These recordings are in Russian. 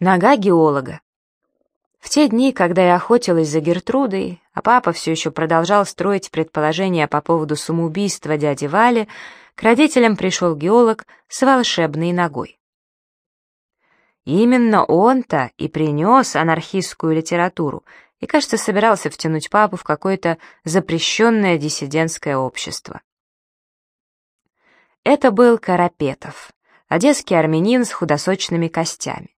Нога геолога. В те дни, когда я охотилась за Гертрудой, а папа все еще продолжал строить предположения по поводу самоубийства дяди Вали, к родителям пришел геолог с волшебной ногой. Именно он-то и принес анархистскую литературу и, кажется, собирался втянуть папу в какое-то запрещенное диссидентское общество. Это был Карапетов, одесский армянин с худосочными костями.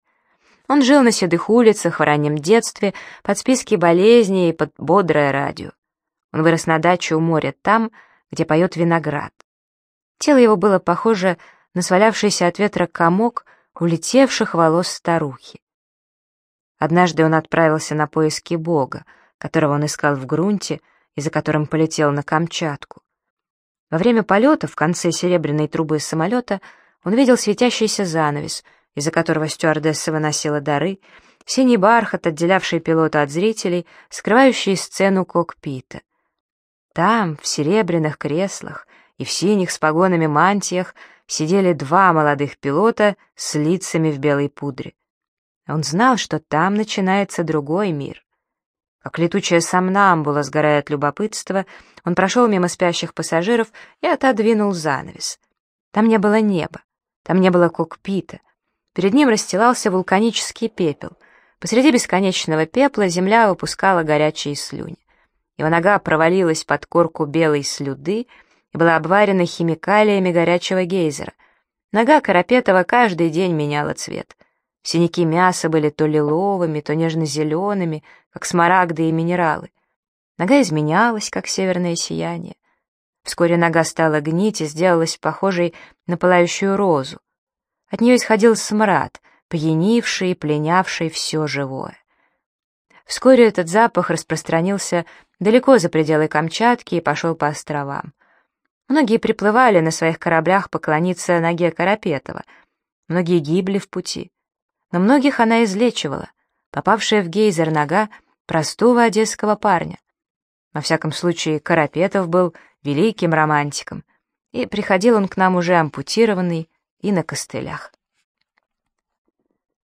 Он жил на седых улицах в раннем детстве, под списки болезней и под бодрое радио. Он вырос на даче у моря там, где поет виноград. Тело его было похоже на свалявшийся от ветра комок улетевших волос старухи. Однажды он отправился на поиски Бога, которого он искал в грунте и за которым полетел на Камчатку. Во время полета в конце серебряной трубы самолета он видел светящийся занавес — из-за которого стюардесса выносила дары, синий бархат, отделявший пилота от зрителей, скрывающий сцену кокпита. Там, в серебряных креслах и в синих с погонами мантиях, сидели два молодых пилота с лицами в белой пудре. Он знал, что там начинается другой мир. Как летучая сомнамбула, сгорая от любопытства, он прошел мимо спящих пассажиров и отодвинул занавес. Там не было неба, там не было кокпита, Перед ним расстилался вулканический пепел. Посреди бесконечного пепла земля выпускала горячие слюни. Его нога провалилась под корку белой слюды и была обварена химикалиями горячего гейзера. Нога Карапетова каждый день меняла цвет. Синяки мяса были то лиловыми, то нежно-зелеными, как смарагды и минералы. Нога изменялась, как северное сияние. Вскоре нога стала гнить и сделалась похожей на пылающую розу. От нее исходил смрад, пьянивший и пленявший все живое. Вскоре этот запах распространился далеко за пределы Камчатки и пошел по островам. Многие приплывали на своих кораблях поклониться ноге Карапетова, многие гибли в пути. Но многих она излечивала, попавшая в гейзер нога простого одесского парня. Во всяком случае, Карапетов был великим романтиком, и приходил он к нам уже ампутированный, и на костылях.